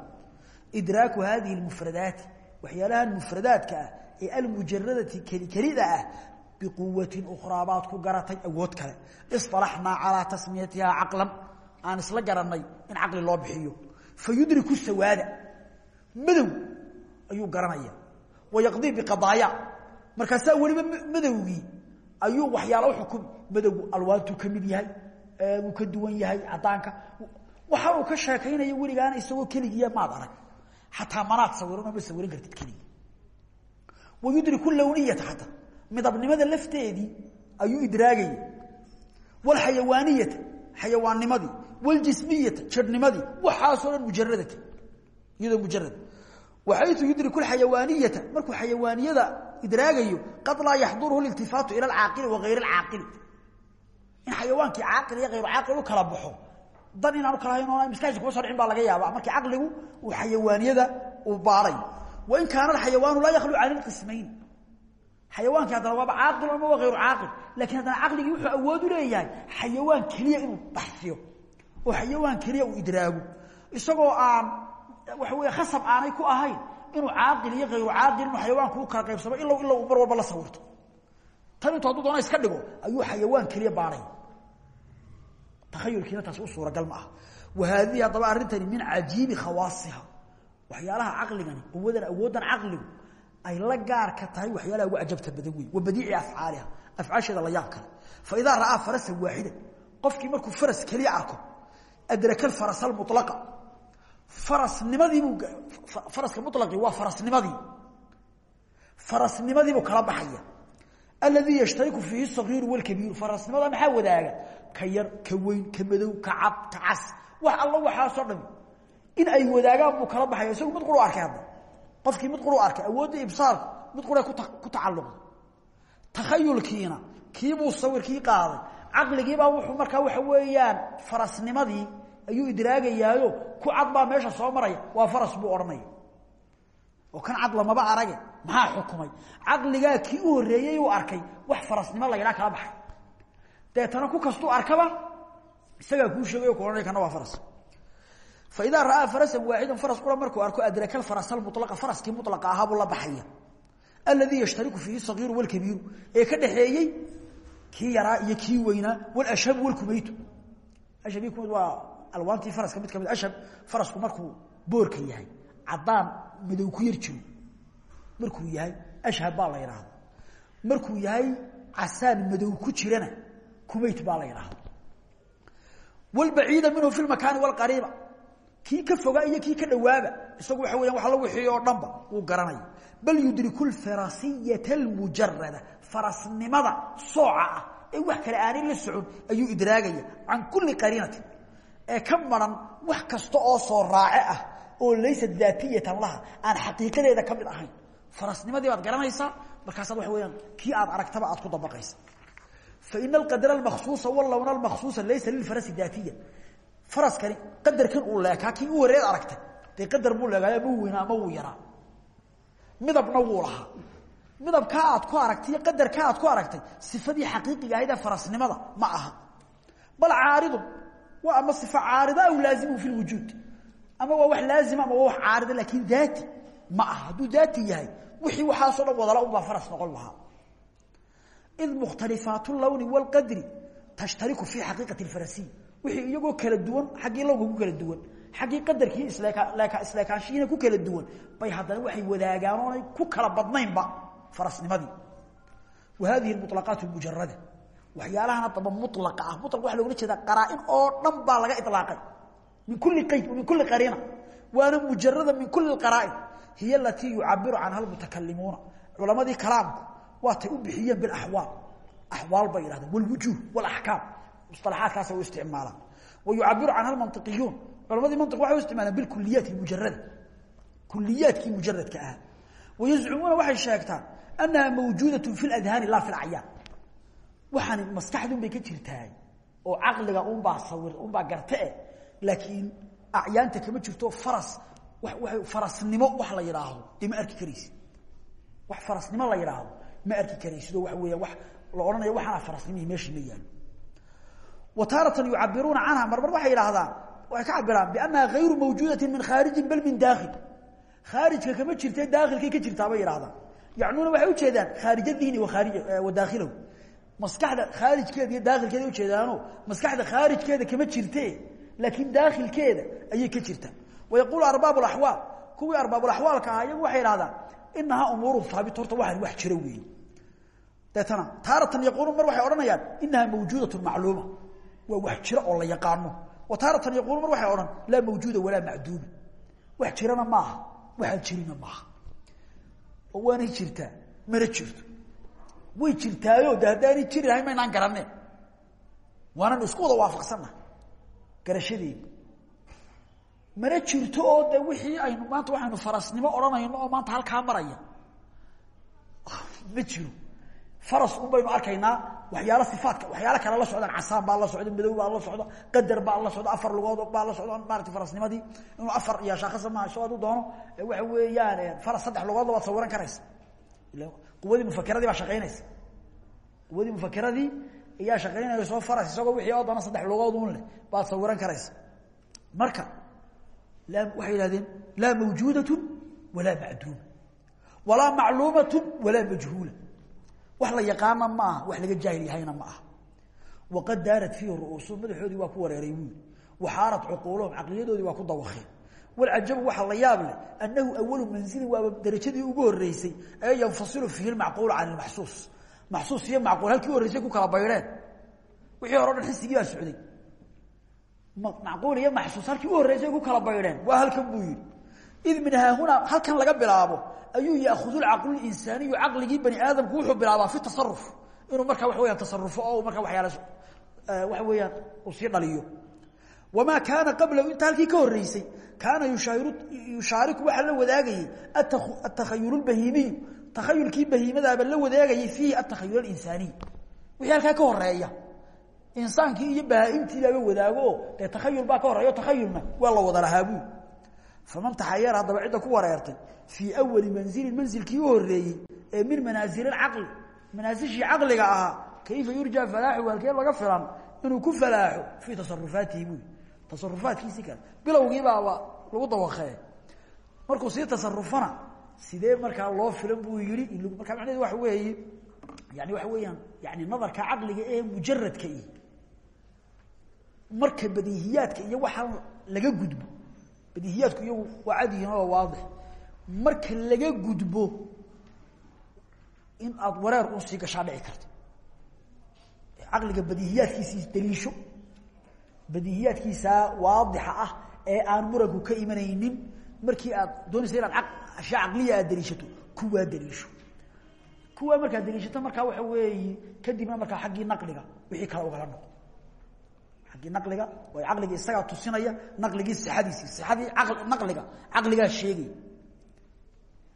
idraaku hadihi lmufradaati waxyaalahan mufradaadka ah ee almujaradati keli kelida ah biquwatin ukhraa baad ku garatay awood kale. Iصطalaxnaa calaa tasmiyatihaa caqlan. Aan isla garanay in caqli loo bixiyo. Fayudriku sawaada madow ayuu garanaya. Wayaqdii biqadaaya markaasaa weliba madowgii ayuu waxyaala uxukumi madowgu alwaantuu ka mid yahay wuu ka duwan yahay cadaanka waxa uu ka sheekaynaya weligaana isagoo keligiiya maad arag. Xataa manaad sawiranoo ma sawiran kartid keligi wayudriku lawniyata xataa. Midabnimada lafteedii ayuu idraagaya. Wlxayawaaniyata xayawaannimadii wljismiyata jirhnimadii waxaasoo dhan mujaradata iyadoo mujarad waxayu yudriku xayawaaniyata markuu xayawaaniyada idraagayo qad laa yaxduruhu iltifaatu ila alcaaqili wa hayr alcaaqili in xayawaankii caaqil iyo hayru caaqil u kala baxo dan inaanu kala hayn oona maskaxdiisa kuma soo dhicin baa laga yaaba markii caqligu uu xayawaaniyada uu baaray. Wain kaana alxayawaanu laa yakhlu can ilqismayn xayawaankii haddana waaba caaqil ama waa hayru caaqil laakiin haddana caqligii wuxuu awood u leeyahay xayawaan keliya inuu baxsiyo oo xayawaan keliya uu idraago. Isagoo aan waxa wey khasab aanay ku ahayn inuu caaqil iyo hayru caaqil inuu xayawaanku u kala qaybsamo ilow ilow mar walba la sawirto. Tan intu hadduu doona iska dhigo ayuu xayawaan keliya baanay takhayulkiina taas u suuragal ma aha wa haadihi haddaba arrintani min cajiibi khawaasiha. Waxyaalaha caqligani quwadan awooddan caqligu ay la gaarka tahay waxyaalaha ugu cajabta badan wey wa badiici afcaaliha afcaasheeda la yaab kale fa idaa ra'aa farasan waaxidan qofkii markuu faras keliya arko adraka alfarasa almulaqa farasnimadiibuu faraska mulaqii waa farasnimadii. Farasnimadiibuu kala baxaya. Aladii yashtariku fiihi sagiiru walkabiiru farasnimada maxaa wadaaga? Ka yar ka weyn ka madow ka cad ka cas. Wax alla waxaasoo dhami. In ay wadaagaan buu kala baxaya. Isagu mid quru arkay hadda. Qofkii mid quru arkay awoodda ibsaarku mid qura ku tacalluqda takhayulkiina kiibuu sawirkii qaaday. Caqligiibaa wuxuu markaa waxa weeyaan farasnimadii ayuu idraagayaayo ku cad meesha soo maraya waa faras buu odhanaya oo kan cad lamaba arage maxaa xukumay? Caqligaa kii u horreeyey uu arkay wax farasnimo la yidhaha kala baxay. Deetana ku kastuu arkaba isagaa kuu sheegay o ku ohanaya kana waa faras. Fa idaa ra'aa farasan waaxidan faras qura markuu arko adraka alfaras almulaqa faraskii mulaqa ahaa buu la baxaya. Aladii yashtariku fiihi sagiiru walkabiiru ee ka dhaxeeyey kii yaraa iyo kii weynaa walashhabu walkumaytu ashhab iyo kumayd waa alwaantii faraska mid ka mid ashhab farasku markuu boorka yahay caddaan madow ku yar jiro. Markuu yahay ashhab baa la yidhaahda markuu yahay casaan madow ku jirana kumayt baa la yidhaahda walbaciida minhu fi lmakaani walqariiba kii ka fogaa iyo kii ka dhowaaba isagu waxa weyan wax la wixii oo dhanba wuu garanaya bal yudriku lfarasiyata almujarada farasnimada sooca ah ee wax kale aanay la socon ayuu idraagaya can kulli qariinatin ee ka maran wax kasta oo soo raace ah oo laysa daatiyatan laha aan xaqiiqadeeda ka mid ahayn. Farasnimadii baad garanaysaa markaasaad waxa weyaan kii aad aragtaba aad ku dabaqaysa. Faina alqadra almakhsuusa walowna almakhsuusa laysa lilfarasi daatiya faraskani qadarkan uu leekaa kii u horeed aragtay dee qadar buu leegaay ama uu weynaa ama wuu yaraa. Midabna wuu lahaa. Midabkaa aad ku aragtay iyo qadarkaa aad ku aragtay sifadii xaqiiqiga ahayd ee farasnimada ma aha. Bal caaridun waa ama sifa caarida aw laazimun fi lwujuud ama waa wax laazima ama waa wax caarida laakiin daati ma aha. Hadduu daati yahay wixii waxaasoo dhan wadala unbaa faras noqon lahaa. Id mukhtalifaat lawni wاlqadri tashtariku fi xaqiiqati اfarasiy wixii iyagoo kala duwan xaggii lowga ku kala duwan xaggii qadarkii isleekaanshihiina ku kala duwan bay haddana waxay wadaagaan oonay ku kala badnaynba farasnimadii. Wa hadihi mulaqaat mujarada waxyaalahan haddaba mulaqa ah. Mulaq waxa loogala jeedaa qaraa-in oo dhan baa laga ilaaqay min kuli qayd min kuli qariina. Waana mujarada min kuli qaraain. Hiy alatii yucabiru canha lmutakalimuuna culamadii kalaamku waatay u bixiyeen biaxwaal axwaal bay yidhahdeen. Wlwujuh walaxkaam musalaxaadkaasa u isticmaalaan. Wa yucabiru canha lmantiqiyuun culamadii mantiq waxay u isticmaalaan bilkuliyaati mujarada kuliyaadkii mujaradka ahaa wayazcumuuna waxay sheegtaan annaha mawjuudat fi ladhaani laa fi lacyaan waxaani maskaxdun bay ka jirtaay oo caqliga unbaa sawir unbaa garte laakiin acyaanta kama jirto faras farasnimo wax la yidhaahdo dee ma arki karaysid wax farasnimo la yidhaahdo ma arki karaysid oo waxa weeya wax la odhanayo waxaana farasnimihii meeshii ma yaalo wa taaratan yucabiruuna canha. Marmar waxay yidhaahdaan waxay ka cabiraan biannaha hayru mawjuudati min khaarijin bal min daakhil. Khaarijka kama jirte daakhilkay ka jirtaa bay yidhahdaan yacnuuna waxay ujeedaan khaarija dihni wakhaarij wa daakhilahu maskaxda khaarijkeeda iyo daakhilkeeda ujeedaano maskaxda khaarijkeeda kama jirte laakiin daakhilkeeda ayay ka jirtaa wayaquulu arbaab alaxwaal kuwii arbaabulaxwaalka ahaa iyagu waxay idhahdaan inahaa umuuru haabit horta waxaan wax jiro weeye deetana taaratan yaquuluun mar waxay odhanayaan inahaa mawjuudatun macluuma. Waa wax jiro oo la yaqaano. Wa taaratan yaquuluun mar waxay odhan laa mawjuuda walaa macduuma. Wax jirana maaha waxaan jirina maaha. Oo jirtaa mana jirto way jirtaayo de haddaanay jiri lahayn maynaan garaneen waanan isku wada waafaqsannaha jirto oo de wixii aynu maanta waxaynu farasnimo odhanayno oo maanta halkaa maraya. Ma faras un baynu arkaynaa waxyaalo sifaatka waxyaalo kale la socdaan casaan baa la socda madow baa la socda qadar baa la socda afar lugood baa la socda maarata farasnimadii. Inuu afar iyo shaakasa maaha adu doono. Waxa weeyaan faras saddex lugoodla waad sawiran karaysa quwadii mufakiradii baa shaqaynaysa. Quwadii mufakiradii ayaa shaqaynaya soo faras isagoo wixii oo doona saddex lugood un leh baad sawiran karaysa. Marka waxay yihahdeen laa mawjuudaة walaa macduuma walaa macluumaة walaa majhuula. Wax la yaqaana ma aha wax laga jaahil yahayna ma aha. Waqad daarat fiihi ru'uusu madaxoodii waa ku wareeray buuli waxaarat cuquuluhum caqliyadoodii waa ku dawakeen walcajabu waxaa la yaab leh annahu awalu manzilin waaba darajadii ugu horeysay ee yanfasilu fiihi lmacquulu can ilmaxsuus maxsuus iyo macquul halkii horreysay ku kala baydheen wixii hore o dhan xisigii baa socday. Macquul iyo maxsuus halkii u horreysay ku kala baydheen waa halkan buu yidhi. Id min haahunaa halkan laga bilaabo ayuu yaakudu lcaqlu linsaaniyu caqligii bani aadamku wuxuu bilaabaa fi tasaruf inuu markaa waxa weyaan tasarufo oo markaa waxyaala waxa weeyaan uu sii dhaliyo wamaa kaana qablahu inta halkii ka horeysay kaana yushaariku waxaa la wadaagayey atakhayul اbahiimiyu takhayulkii bahiimadaaba la wadaagayay fiihi atakhayul insaaniy wixii halkaa ka horreeya insaankii iyo bahaaimtiibaaba wadaago dee takhayul baa ka horeeyo takhayulna waa la wada lahaa buu faman taxayara haddaba cidda ku wareertay fii awali manzilin manzilkii u horeeyey ee min manaazil caqli manaasishii caqliga ahaa kayfa yurja falaaxu halkee laga filan inuu ku falaaxo fii tasarufaatihi buu tasarufaadkiisii kale. Bilowgiibaaba lagu dawaqee markuu sii tasarufana sidee markaa loo filan buu yihi markaa macnaheedu waxa weeye yani waxa weeyaan yani nadarka caqliga ee mujaradka i marka badiihiyaadka iyo waxaa laga gudbo. Badiihiyaadku iyagu waa cad yihiin oo waadix. Marka laga gudbo in aada wareer u sii gashaa dhici karto. Caqliga badiihiyaadkiisii daliisho badiihiyaadkiisaa waadixa ah ee aan muranku ka imanaynin. Markii aad doonaysa inaad ashyaa caqliya aad daliishato kuwaa daliisho. Kuwaa markaad daliishato markaa waxa weeyi kadibna markaa xaggii naqliga wixii kale ugala noqo. Xaggii naqliga way caqliga isagaa tusinaya naqligii sixadiisii sixadii naqliga caqligaa sheegay.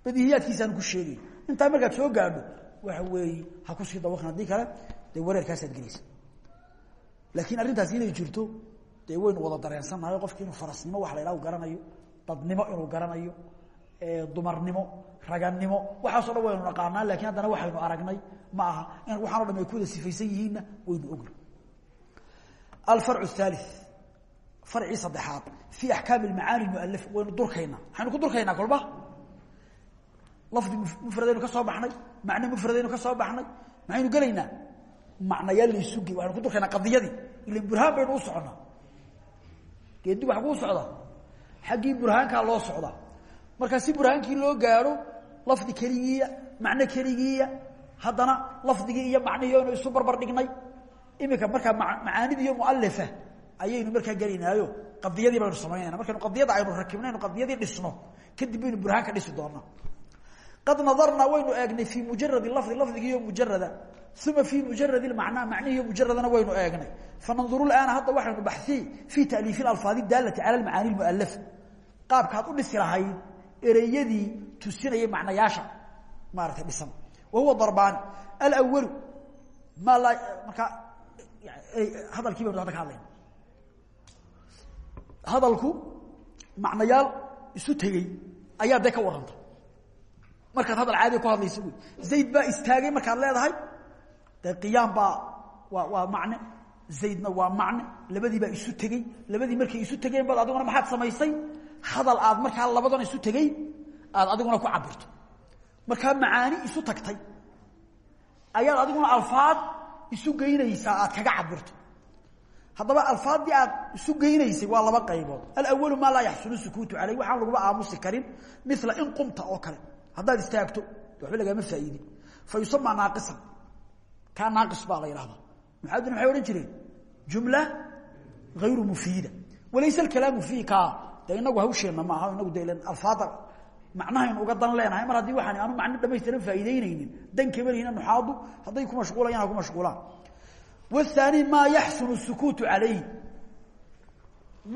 Badiihiyaadkiisaan ku sheegay. Intaa markaad soo gaadho waxa weeye ha ku sii dawaqin haddii kale dee wareerkaasaad gelaysa laakiin arrintaas inay jirto dee waynu wada dareensannahay qofki inuu farasnimo wax la ydhaha garanayo dadnimo inuu garanayo dumarnimo raganimo waxaaso dhan waynu naqaanaa laakiin haddana waxaynu aragnay ma aha in waxaano dham ay ku wada sifaysan yihiinna waynu ogna. Alfarcu thaali farcii saddexaad fii axkaami macaani mualaf waynu durkaynaa. Maxaynu ku durkaynaa kolba? Lafdi mufradaynu ka soo baxnay macno mufradaynu ka soo baxnay maxaynu gelaynaa macnayaal laysuge waxaynu ku durkaynaa qadiyadii. Ilan burhaan baynu u soconnaa. Geedi waxa kuu socda. Xaggii burhaankaa loo socdaa markaa si burhaankii loo gaadho lafdi keligiiya macno keligiiya haddana lafdigii iyo macnihii aynu isu barbar dhignay. Iminka markaa macaanidii iyo mualafa ayaynu markaa gelaynaayo qadiyadii baynu samaynayna markaynu qadiyada aynu rakibnaynu qadiyadii dhisno kadib baynu burhaan ka dhisi doonaa qad nadarnaa waynu eegnay fii mujaradi lafdi lafdigiiyo mujarada. Uma fii mujaradi macnaa macnihiiyo mujaradana waynu eegnay. Fananduru aana hadda waxaynu baxiyey fii taaliifi alfaadi daalati cala macaani mualafa qaabkaad u dhisi lahayd ereyadii tusinayay macnayaasha maarata dhisan. Wa huwa darbaani alwalu maa laa markaa hadalkii baynu hadda ka hadlayna. Hadalku macnayaal isu tegey ayaa dee ka warranta markaad hadal caadiga ku hadlayso wey. Zayd baa istaagay markaad leedahay. Dee qiyaam baa waa waa macne. Zaydna waa macne. Labadii baa isu tegey. Labadii markay isu tegeen baad adiguna maxaad samaysay? Hadal aad markaa labadan isu tegey aad adiguna ku cabirto markaa macaani isu tagtay. Ayaad adiguna alfaad isu geynaysaa aad kaga cabirto haddaba alfaaddii aad isu geynaysay waa laba qaybood. Alawalu maa laa yaxsunu sukuutu caleyh waxaan laguba aamusi karin. Mila in qumta oo kale haddaad istaagto waxba lagaama faa'iidin fa yusamaa naaqisan. Kaa naaqis baa la yidhahdaa muxaadin maxay odhan jireen jumla hayru mufiida. Walayse alkalaamu fiihi kaa dee inagu hawsheenna ma aha inagu de alfaada macnahaynu uga dan leenahay mar haddii waxaan aanu macno dhamaystiran faa'iideyneynin dan kamalihina nuxaadu hadday ku mashquulayaan ha ku mashquulaan. Wathani maa yaxsunu sukuutu calayh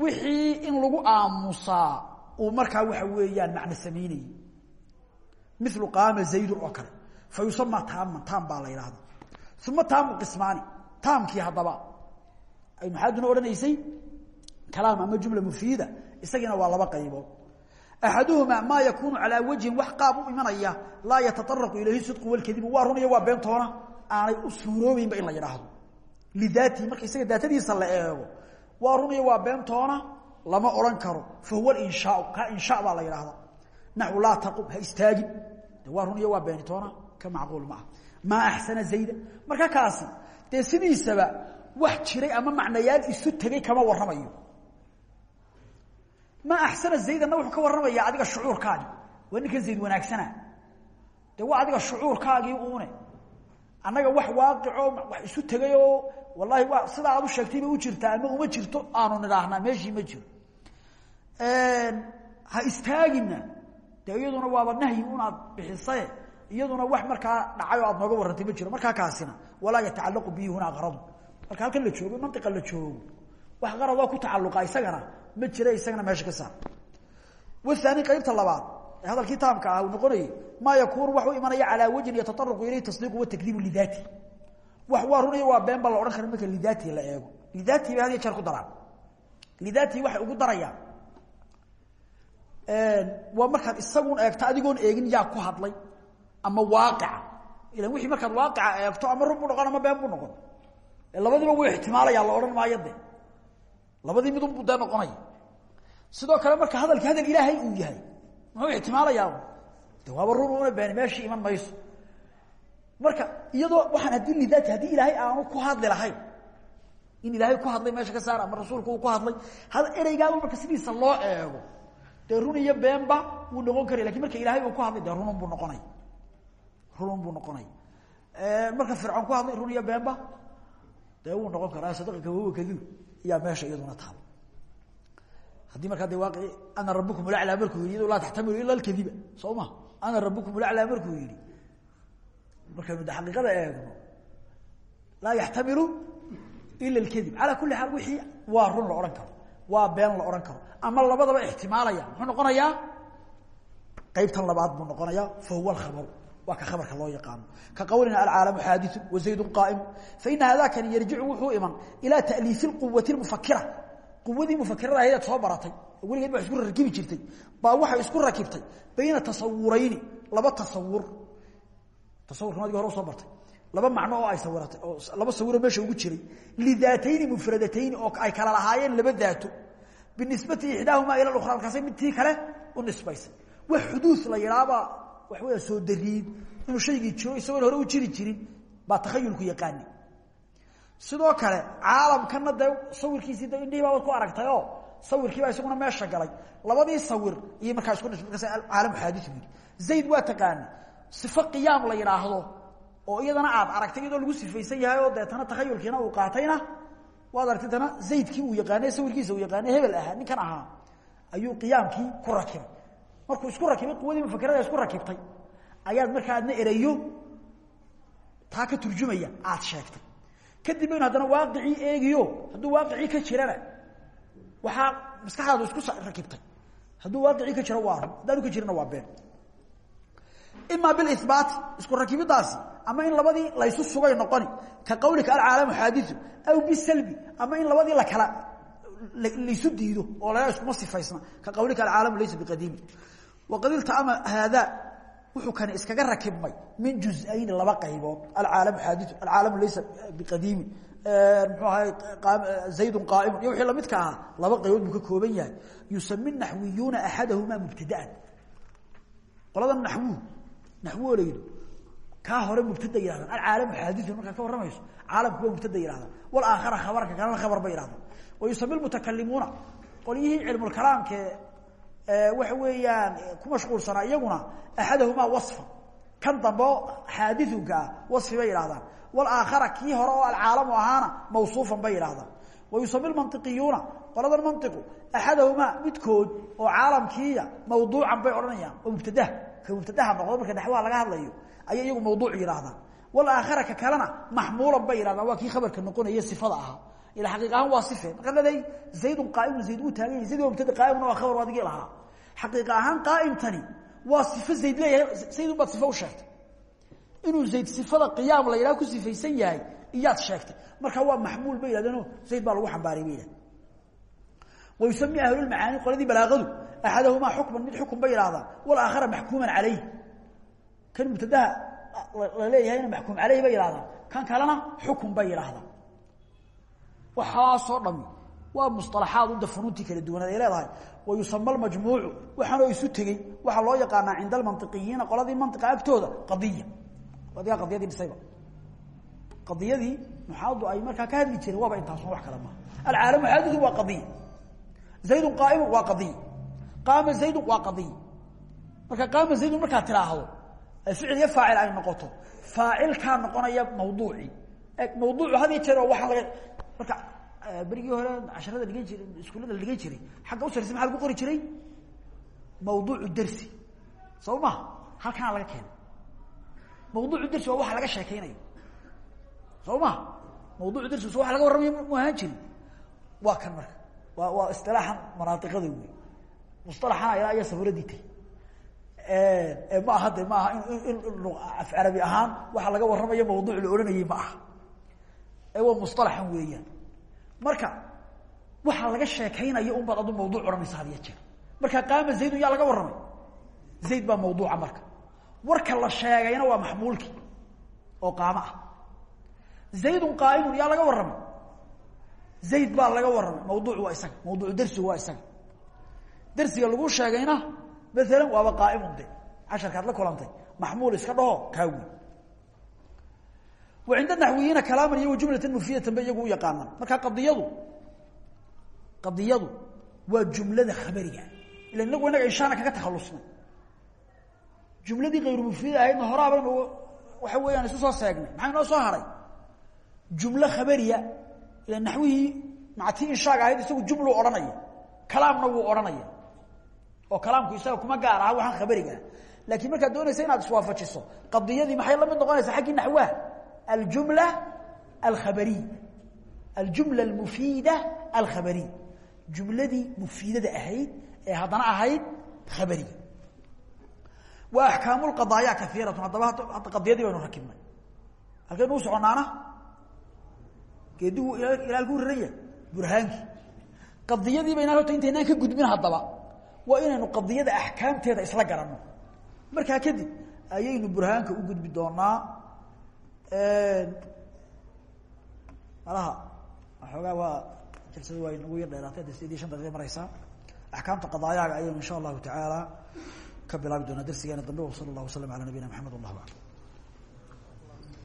wixii in lagu aamusaa uu markaa waxa weeyaan macno samaynayey milu qaama zaydun oo kale. Fa yusamaa taaman taam baa la yidhahda uma taamu qismaani taamkii haddaba. Ay maxaaduna odhanaysay? Kalaam ama jumla mufiida isagiina waa laba qaybood. Axaduhumaa maa yakuunu calaa wajhin wax qaab u imanaya laa yataaraqu ilayhi sidqu walkadibu waa run iyo waa beentoona aanay u suuroobeynba in la yidhaahdo lidaatihi marka isaga daatadiisa la eego waa run iyo waa beentoona lama odhan karo. Fa huwa inshaau kaa insha baa la yidhahda naxu laa taqum ha istaagin de waa run iyo waa beentoona ka macquul ma ah maa axsana zayda marka kaasi dee sidiisaba wax jiray ama macnayaal isu tegey kama warramayo ma axsana zaydana wuxuu ka warramaya adiga shucuurkaagi waa ninkan zayd wanaagsana de waa adiga shucuurkaagii uune annaga wax waaqico wax isu tegayoo wallahi waa sidaa aad u sheegtay bay u jirtaa ama uma jirto aanu nidhaahnaa meeshii ma jiro ha istaagina de iyaduna nahyi unaad bixisaye iyaduna wax markaa dhacay aad nooga warrantay ma jiro. Markaa kaasina walaa yatacalaqu bihi hunaa qaradu marka halkan la joogo mantiqa la joogo. Wax qaradoo ku tacaluqa isagana ma jira isagana meesha ka saar. Wathani qaybta labaad ee hadalkii taamka ah noqonayay maa yakuunu wax u imanaya calaa wajhin yatataruqu ilayhi tasdiiqu watakdiibu lidaati. Wax waa runaya waa been la odhan kara marka lidaati la eego. Lidaati bay had iyo jeer ku daraan. Lidaati waxay ugu darayaan waa markaad isagun eegto adigoon eegin yaa ku hadlay. Ama waaqica. Ilan wixii markaad waaqica eegto ama run buu ama been noqon. Labadiiba wuu ixtimaalaya la odhan maayo labadii midun buu dee noqonaya sidoo kale marka hadalki hadal ilaahay uu yahay muxuu ixtimaalayaa de waaba run una beeni meeshii iman mayso. Marka iyadoo waxaan haddii lidaati haddii ilaahay aanu ku hadli lahayn in ilaahay ku hadlay meesha ka saar ama rasuulku uu ku hadlay ereygaaba marka sidiisa loo eego dee run iyo noqon karaya laakiin marka ilaahay uu ku hadlay runun buu noqonaya runun buu noqonaya marka fircoon ku hadlay run iyo beenba dee noqon karaa sadaqaka wahuwa kadib iyaa meesha iyaduna taalo haddii markaa de waaqi ana rabukum laclaa markuu yidhi iyado laa taxtamilu ila alkadiba soo ma? Ana rabukum laclaa markuu yidhi. Markaynu de xaqiiqada eegno laa yaxtamilu ila alkadib calaa kuli xaal wixii waa run la odhan karo waa been la odhan karo. Ama labadaba ixtimaalaya muxuu noqonayaa qaybtan labaad buu noqonayaa fa huwa alkhabaru waa ka khabarka loo yaqaano. Ka qawlina alcaalamu xaadiu wazayd qaaimu faina haadakani yarjicu wuxuu iman ilaa taliifi quwati mufakira quwadii mufakirada ahayd soo baratay weligeed ba isku rakibi jirtay. Baa waxay isku rakibtay bayna tasawurayni laba tasawur tasawurka madigi hore soo bartay laba macno oo ay sawiratay oo laba sawiro meesha ugu jiray. Lidaatayni mufradatayni oo ay kala lahaayeen laba daato binisbati ixdaahumaa ila ukhra markaasay mid tii kale u nisbaysay. Wax xuduud la yidhaahbaa wax weya soo dariid. Inuu shaygii jiro isagoon hore u jiri jirin baa takhayulku yaqaani. Sidoo kale caalamkana dee sawirkiisii de indhihii baabad ku aragtay oo sawirkiibaa isaguna meesha galay. Labadii sawir iyo markaa isku markaas caalamu xaadiu yidhi. Zayd waa yidhaahdo oo iyadana aad aragtay iyadoo lagu sifaysan yahay oo deetana takhayulkiina uu qaatayna waad aragtay zaydkii uu yaqaanay sawirkiisa uu yaqaanay hebel ahaa ninkan ahaa ayuu qiyaamkii ku rakibay. Markuu isku rakibay quwadii mufakerada isku rakibtay. Ayaad markaa adna taa ka turjumaya aad sheegtay. Kadib baynu haddana waaqicii eegiyo hadduu waaqicii ka jirana waxaa maskaxdaadu isku rakibtay. Hadduu waaqicii ka jiro waa run. Ka jirina waa been ima bilibaati isku rakibidaasi ama in labadii laysu sugay noqoni. Ka qawlika alcaalamu xaadiu aw bisalbi ama in labadii lakala laysu diido oo la iskuma sifaysna ka qawlika alcaalamu laysa biqadiimi waqad iltaama haadaa wuxuu kani iskaga rakibmay min juzayni laba qaybood. Alcaalamu xaadiu alcaalamu laysa biqadiimi mxuu ahay zaydun qaaimun. Iyo wixii lamidka ahaa laba qaybood buu ka kooban yahay. Yusami naxwiyuuna axadahumaa mubtadaan naxwooleydu kaa hore mubtada yihahdaan alcaalamu xaadiun markaad ka warramayso caalamku waa mubtada yihahdaan walaakhara khabarka kalena khabar bay yihahdaan wa yusami lmutakalimuuna qolyihii cilmulkalaamke waxa weeyaan ku mashquulsanaa iyaguna axadahumaa waصfa kan dambe oo xaadiunka ah waصfi bay yihahdaan walaakhara kii hore oo alcaalamu ahaana mawsuufan bay yihahdaan wa yusami mantiqiyuuna qoladan mantiqu axadahumaa midkood oo caalamkiiya mawduucan bay odhanayaan oo mubtadaha ka mubtadaha noqdo marka naxwaha laga hadlayo ayay iyagu mawduuc yidhaahdaan walaakhara ka kalena maxmuulan bay yihahdaan waa kii khabarka noqonaya sifada ahaa ila xaqiiq ahaan waa sife. Markaa leedahay zaydun qaaimun zayd uu taagan yahay. Zayd waa mubtada qaa'imuna waa khabar adigii lahaa. Xaqiiq ahaan qaa'imtani waa sifo zayd leeyahay. Zaydun baad sifo u sheegtay. Inuu zayd sifada qiyaam la yidhaha ku sifaysan yahay iyaad sheegtay. Marka waa maxmuul bay yidhahdeenoo zayd baa lagu xambaaray bay yidhahdeen wa yusami ahlulmacaani qoladii balaaqadu axadahumaa xukman mid xukun bay yidhahdaan walaakhara maxkuuman calayh kan mubtadaha la leeyahayna maxkuum caleyh bay yidhahdaan kan kalena xukun bay yidhaahdaan waxaasoo dhami waa musalaxaad uda funuuntii kala duwanaad ay leedahay wa yusama almajmuucu waxaanoo isu tegey waxaa loo yaqaanaa cinda almantiqiyiina qoladii mantiqa agtooda qadiya adigaa qadiyadii dhisayba qadiyadii muxaadu ay markaa ka hadli jireen waaba intaasun wax kale maaha alcaalamu xaadidu waa qadiya zaydun qaaimun waa qadiya qaama zaydun waa qadiya marka qaama zaydun markaad tiraahdo ficil iyo faacil ay noqoto faacilkaa noqonaya mawduucii mawduucu had iyo jeer waxaa laga marka berigii hore casharada dhigan jiray iskuullada la dhigan jiray xagga u sarisa maxa lagu qori jiray mawduucu dersi soo maha halkanaa laga keenay mawduucu dersi waa waxa laga sheekeynayo soo maha mawduucu dersi waa laga warramayo mu ahaan jirin waa kan marka waa waa isilaaxan manaaiqada wey musalaxana ilaa iya sabuuradii tay ma aha de ma aha in af carabi ahaan waxa laga warramayo mawduuc la odhanayay ma aha waa musalaxan weeyaan marka waxaa laga sheekaynayo un baad adu mawduuc odhanaysa had iyo jeer marka qaama zaydun yaa laga warramay zayd baa mawduuca marka warka la sheegayna waa maxmuulkii oo qaamo ah zaydun qaaimun yaa laga warramay zayd baa laga warramay mawduuc waa isaga mawduucu dersigu waa isaga dersiga lagu sheegayna maalan waaba qaaimun de casharkaad la kulantay. Maxmuul iska dhaho kaawi cinda naxwiyiina kalaaman iyo wajumlatan mufidatan ba iyagu u yaqaanaan. Marka qadiyadu qadiyadu waa jumlada khabariga. Ila inagu inaga inshaana kaga takhalusnay. Jumladii kayru mufida ahaydna horaa baynu waxa weeyaan isu soo seegnay. Maxaa inoo soo haray? Jumlo khabariya ila naxwihii maca tii inshaaga ahayd isagu jumlu odhanaya. Kalaamna wuu odhanaya oo kalaamku isaga kuma gaar aha waxaan khabariga laakiin markaad doonaysa inaad iswaafajiso qadiyadii maxay la mid noqonaysaa xaggii naxwaha aljumla alkhabariy aljumla almufiida alkhabariy jumladii mufiidada ahayd ee haddana ahayd khabariga wa axkaamu lqadaaya kaiiratun haddaba hadda qadiyadii baynu rakibnay. Halkaynu u soconaana geedigu ilaa halkuu raran yahay burhaankii qadiyadii baynaan horta intaynaan ka gudbin haddaba waa inaynu qadiyada axkaamteeda isla garanno markaa kadib ayaynu burhaanka u gudbi doonaa malaha waxoogaa waa jalsada waa nagu yar dheeraatay de sideed iyo shan daqiiqa mareysaa axkaamta qadaayaaga ayaynu insha allahu tacaala ka bilaabi doonaa darsigeena dambe wa sala allah waslam ala nabiyina maxamed wallah aclam